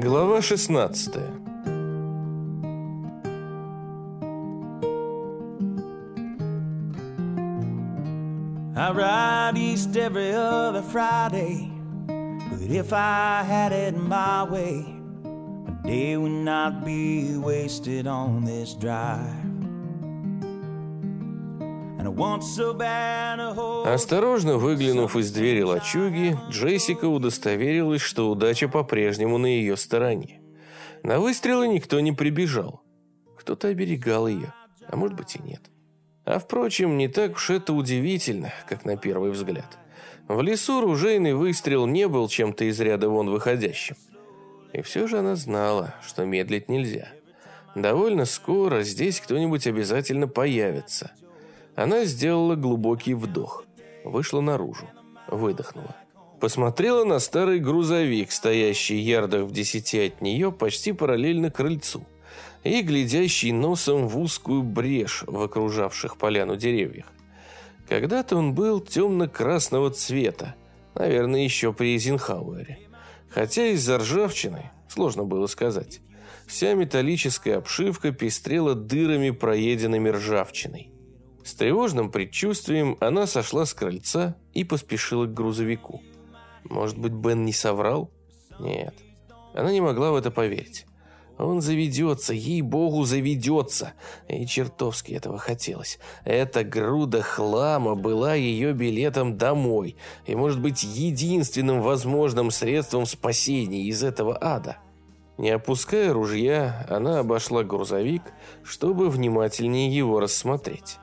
Глава 16 I ride east every other Friday But if I had it my way A day would not be wasted on this drive Осторожно выглянув из двери лачуги, Джессика удостоверилась, что удача по-прежнему на ее стороне. На выстрелы никто не прибежал. Кто-то оберегал ее, а может быть и нет. А впрочем, не так уж это удивительно, как на первый взгляд. В лесу ружейный выстрел не был чем-то из ряда вон выходящим. И все же она знала, что медлить нельзя. Довольно скоро здесь кто-нибудь обязательно появится – она сделала глубокий вдох, вышла наружу, выдохнула. Посмотрела на старый грузовик, стоящий ярдах в десяти от нее, почти параллельно крыльцу, и глядящий носом в узкую брешь в окружавших поляну деревьях. Когда-то он был темно-красного цвета, наверное, еще при Эйзенхауэре. Хотя из-за ржавчины, сложно было сказать, вся металлическая обшивка пестрела дырами, проеденными ржавчиной. С тревожным предчувствием она сошла с крыльца и поспешила к грузовику. Может быть, Бен не соврал? Нет, она не могла в это поверить. Он заведется, ей-богу, заведется. И чертовски этого хотелось. Эта груда хлама была ее билетом домой. И, может быть, единственным возможным средством спасения из этого ада. Не опуская ружья, она обошла грузовик, чтобы внимательнее его рассмотреть.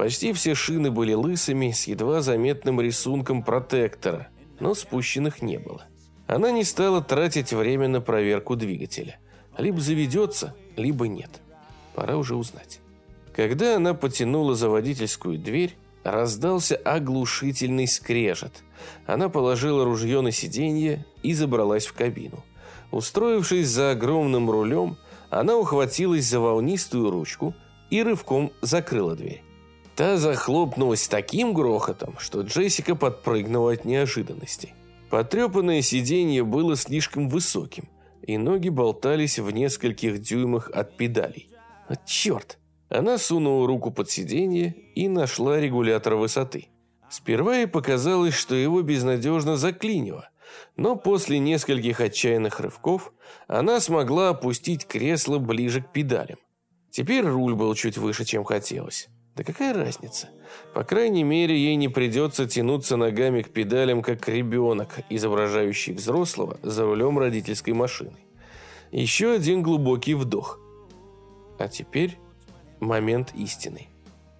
Почти все шины были лысыми, с едва заметным рисунком протектора, но спущенных не было. Она не стала тратить время на проверку двигателя. Либо заведется, либо нет. Пора уже узнать. Когда она потянула за водительскую дверь, раздался оглушительный скрежет. Она положила ружье на сиденье и забралась в кабину. Устроившись за огромным рулем, она ухватилась за волнистую ручку и рывком закрыла дверь. Та захлопнулась таким грохотом, что Джессика подпрыгнула от неожиданности. Потрепанное сиденье было слишком высоким, и ноги болтались в нескольких дюймах от педалей. А черт! Она сунула руку под сиденье и нашла регулятор высоты. Сперва ей показалось, что его безнадежно заклинило, но после нескольких отчаянных рывков она смогла опустить кресло ближе к педалям. Теперь руль был чуть выше, чем хотелось. Да какая разница? По крайней мере, ей не придется тянуться ногами к педалям, как ребенок, изображающий взрослого за рулем родительской машины. Еще один глубокий вдох. А теперь момент истины.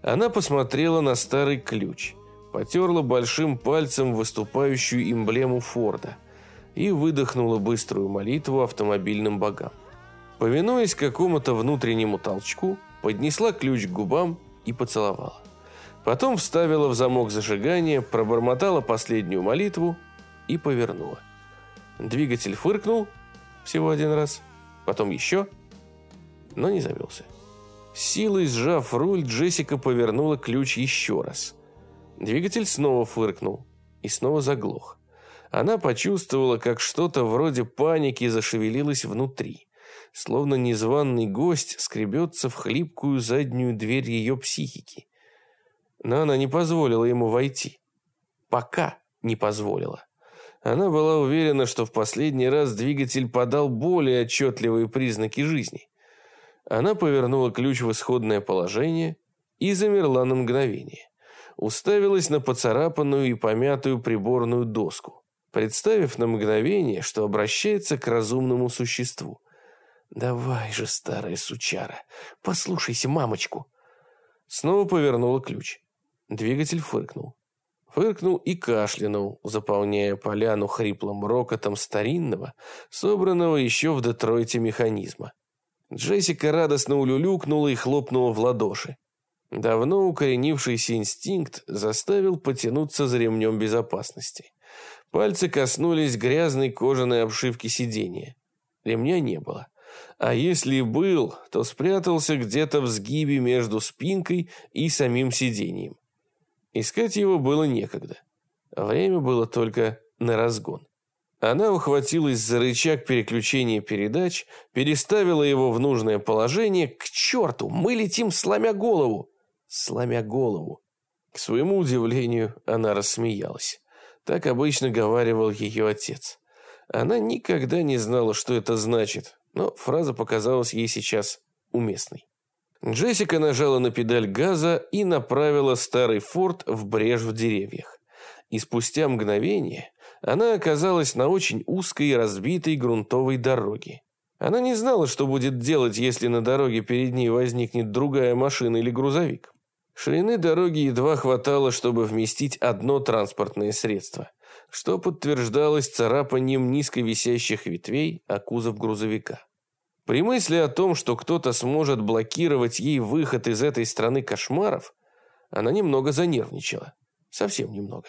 Она посмотрела на старый ключ, потерла большим пальцем выступающую эмблему Форда и выдохнула быструю молитву автомобильным богам. Повинуясь какому-то внутреннему толчку, поднесла ключ к губам и поцеловала. Потом вставила в замок зажигания, пробормотала последнюю молитву и повернула. Двигатель фыркнул всего один раз, потом еще, но не завелся. Силой сжав руль, Джессика повернула ключ еще раз. Двигатель снова фыркнул и снова заглох. Она почувствовала, как что-то вроде паники зашевелилось внутри словно незваный гость скребется в хлипкую заднюю дверь ее психики. Но она не позволила ему войти. Пока не позволила. Она была уверена, что в последний раз двигатель подал более отчетливые признаки жизни. Она повернула ключ в исходное положение и замерла на мгновение. Уставилась на поцарапанную и помятую приборную доску, представив на мгновение, что обращается к разумному существу. «Давай же, старая сучара, послушайся мамочку!» Снова повернула ключ. Двигатель фыркнул. Фыркнул и кашлянул, заполняя поляну хриплым рокотом старинного, собранного еще в Детройте механизма. Джессика радостно улюлюкнула и хлопнула в ладоши. Давно укоренившийся инстинкт заставил потянуться за ремнем безопасности. Пальцы коснулись грязной кожаной обшивки сиденья. Ремня не было. А если и был, то спрятался где-то в сгибе между спинкой и самим сиденьем. Искать его было некогда. Время было только на разгон. Она ухватилась за рычаг переключения передач, переставила его в нужное положение. К черту, мы летим, сломя голову. Сломя голову. К своему удивлению, она рассмеялась. Так обычно говаривал ее отец. Она никогда не знала, что это значит, но фраза показалась ей сейчас уместной. Джессика нажала на педаль газа и направила старый форт в брешь в деревьях. И спустя мгновение она оказалась на очень узкой и разбитой грунтовой дороге. Она не знала, что будет делать, если на дороге перед ней возникнет другая машина или грузовик. Ширины дороги едва хватало, чтобы вместить одно транспортное средство, что подтверждалось царапанием низко висящих ветвей о кузов грузовика. При мысли о том, что кто-то сможет блокировать ей выход из этой страны кошмаров, она немного занервничала. Совсем немного.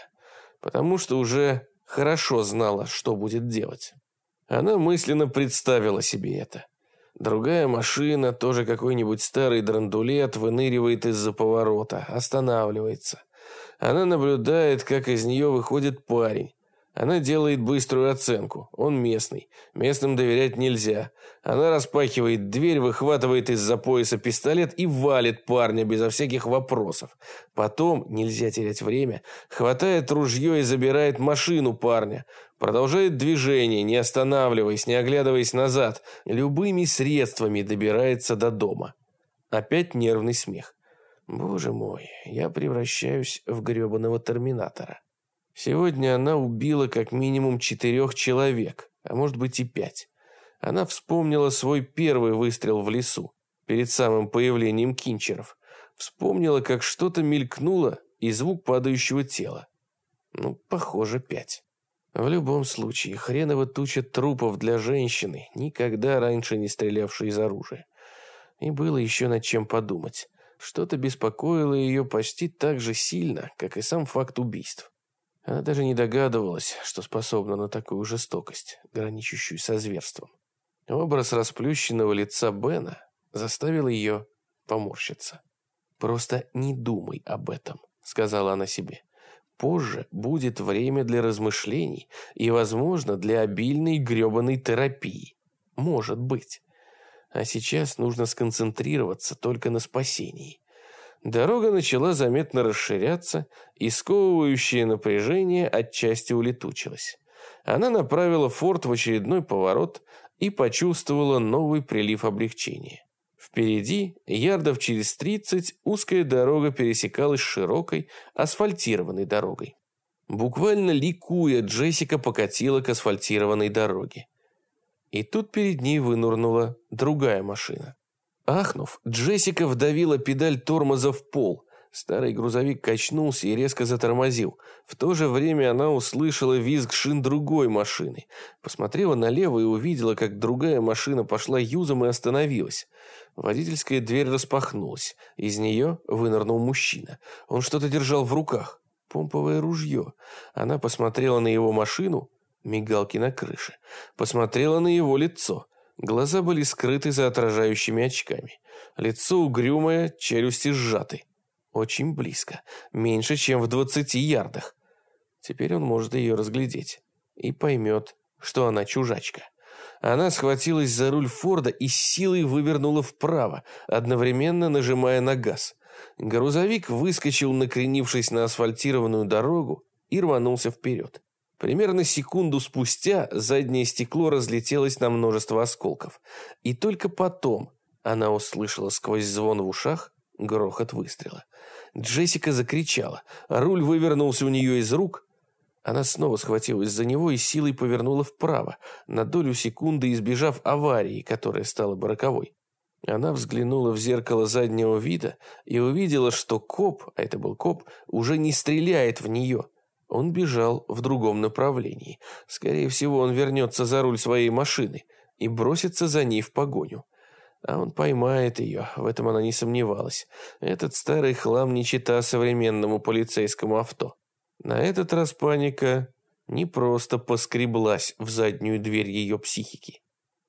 Потому что уже хорошо знала, что будет делать. Она мысленно представила себе это. Другая машина, тоже какой-нибудь старый драндулет, выныривает из-за поворота, останавливается. Она наблюдает, как из нее выходит парень. Она делает быструю оценку. Он местный. Местным доверять нельзя. Она распахивает дверь, выхватывает из-за пояса пистолет и валит парня безо всяких вопросов. Потом, нельзя терять время, хватает ружье и забирает машину парня. Продолжает движение, не останавливаясь, не оглядываясь назад. Любыми средствами добирается до дома. Опять нервный смех. Боже мой, я превращаюсь в гребаного терминатора. Сегодня она убила как минимум четырех человек, а может быть и пять. Она вспомнила свой первый выстрел в лесу, перед самым появлением кинчеров. Вспомнила, как что-то мелькнуло и звук падающего тела. Ну, похоже, пять. В любом случае, хреново туча трупов для женщины, никогда раньше не стрелявшей из оружия. И было еще над чем подумать. Что-то беспокоило ее почти так же сильно, как и сам факт убийств. Она даже не догадывалась, что способна на такую жестокость, граничащую со зверством. Образ расплющенного лица Бена заставил ее поморщиться. «Просто не думай об этом», — сказала она себе. «Позже будет время для размышлений и, возможно, для обильной гребаной терапии. Может быть. А сейчас нужно сконцентрироваться только на спасении. Дорога начала заметно расширяться, и сковывающее напряжение отчасти улетучилось. Она направила форт в очередной поворот и почувствовала новый прилив облегчения. Впереди, ярдов через 30, узкая дорога пересекалась широкой, асфальтированной дорогой. Буквально ликуя, Джессика покатила к асфальтированной дороге. И тут перед ней вынурнула другая машина. Ахнув, Джессика вдавила педаль тормоза в пол. Старый грузовик качнулся и резко затормозил. В то же время она услышала визг шин другой машины. Посмотрела налево и увидела, как другая машина пошла юзом и остановилась. Водительская дверь распахнулась. Из нее вынырнул мужчина. Он что-то держал в руках. Помповое ружье. Она посмотрела на его машину, мигалки на крыше. Посмотрела на его лицо. Глаза были скрыты за отражающими очками. Лицо угрюмое, челюсти сжаты. Очень близко. Меньше, чем в двадцати ярдах. Теперь он может ее разглядеть. И поймет, что она чужачка. Она схватилась за руль Форда и силой вывернула вправо, одновременно нажимая на газ. Грузовик выскочил, накренившись на асфальтированную дорогу, и рванулся вперед. Примерно секунду спустя заднее стекло разлетелось на множество осколков. И только потом она услышала сквозь звон в ушах грохот выстрела. Джессика закричала. Руль вывернулся у нее из рук. Она снова схватилась за него и силой повернула вправо, на долю секунды избежав аварии, которая стала бы роковой. Она взглянула в зеркало заднего вида и увидела, что коп, а это был коп, уже не стреляет в нее – он бежал в другом направлении. Скорее всего, он вернется за руль своей машины и бросится за ней в погоню. А он поймает ее, в этом она не сомневалась. Этот старый хлам не чита современному полицейскому авто. На этот раз паника не просто поскреблась в заднюю дверь ее психики.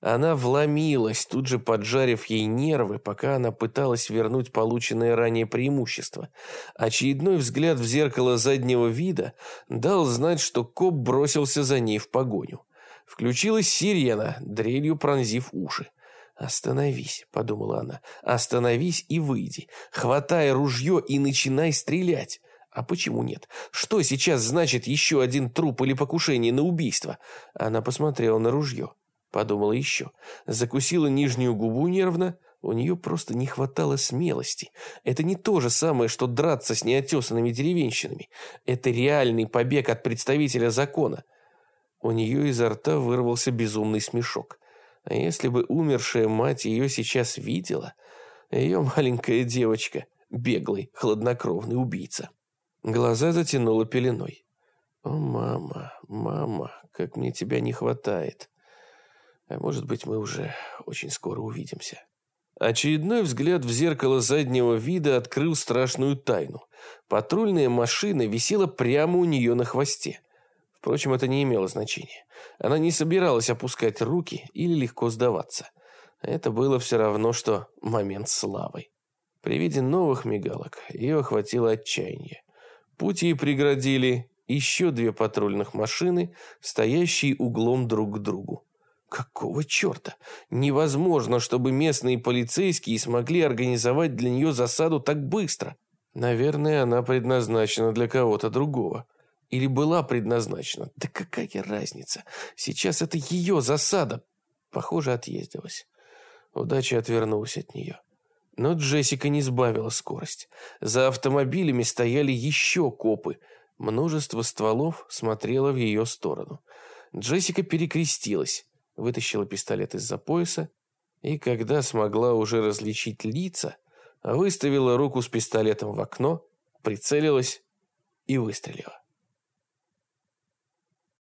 Она вломилась, тут же поджарив ей нервы, пока она пыталась вернуть полученное ранее преимущество. Очередной взгляд в зеркало заднего вида дал знать, что коп бросился за ней в погоню. Включилась сирена, дрелью пронзив уши. «Остановись», — подумала она, — «остановись и выйди. Хватай ружье и начинай стрелять». А почему нет? Что сейчас значит еще один труп или покушение на убийство? Она посмотрела на ружье. Подумала еще. Закусила нижнюю губу нервно. У нее просто не хватало смелости. Это не то же самое, что драться с неотесанными деревенщинами. Это реальный побег от представителя закона. У нее изо рта вырвался безумный смешок. А если бы умершая мать ее сейчас видела, ее маленькая девочка, беглый, хладнокровный убийца. Глаза затянуло пеленой. «О, мама, мама, как мне тебя не хватает. А может быть, мы уже очень скоро увидимся». Очередной взгляд в зеркало заднего вида открыл страшную тайну. Патрульная машина висела прямо у нее на хвосте. Впрочем, это не имело значения. Она не собиралась опускать руки или легко сдаваться. Это было все равно, что момент славы. При виде новых мигалок ее охватило отчаяние. Путь ей преградили еще две патрульных машины, стоящие углом друг к другу. Какого черта? Невозможно, чтобы местные полицейские смогли организовать для нее засаду так быстро. Наверное, она предназначена для кого-то другого. Или была предназначена. Да какая разница? Сейчас это ее засада. Похоже, отъездилась. Удача отвернулась от нее. Но Джессика не сбавила скорость. За автомобилями стояли еще копы. Множество стволов смотрело в ее сторону. Джессика перекрестилась, вытащила пистолет из-за пояса и, когда смогла уже различить лица, выставила руку с пистолетом в окно, прицелилась и выстрелила.